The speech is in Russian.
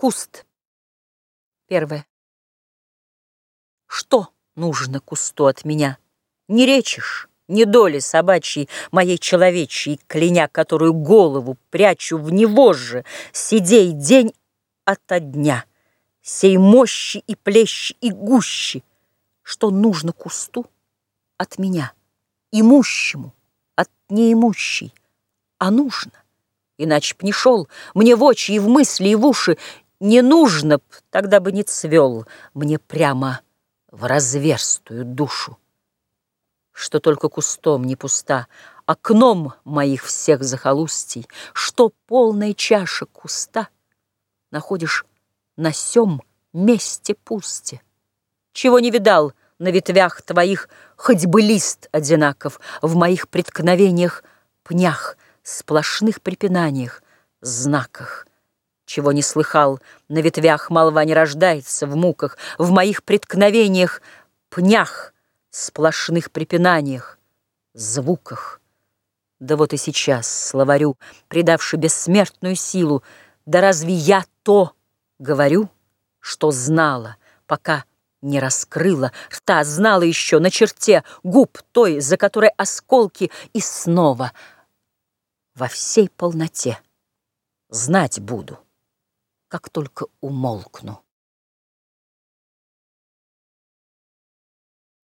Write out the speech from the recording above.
Куст. Первое. Что нужно кусту от меня? Не речишь, не доли собачьей, моей человечьей, кляня, которую голову прячу в него же, сидей день ото дня, сей мощи и плещи и гущи, что нужно кусту от меня, имущему от неимущей, а нужно, иначе б не шел мне в очи и в мысли и в уши, не нужно б, тогда бы не цвел мне прямо в разверстую душу. Что только кустом не пуста, окном моих всех захолустий, что полная чаша куста находишь на сём месте пусте. Чего не видал на ветвях твоих, хоть бы лист одинаков, в моих преткновениях, пнях, сплошных препинаниях, знаках чего не слыхал, на ветвях молва не рождается в муках, в моих преткновениях, пнях, сплошных препинаниях, звуках. Да вот и сейчас словарю, придавши бессмертную силу, да разве я то говорю, что знала, пока не раскрыла? Рта, знала еще на черте губ той, за которой осколки, и снова во всей полноте знать буду как только умолкну.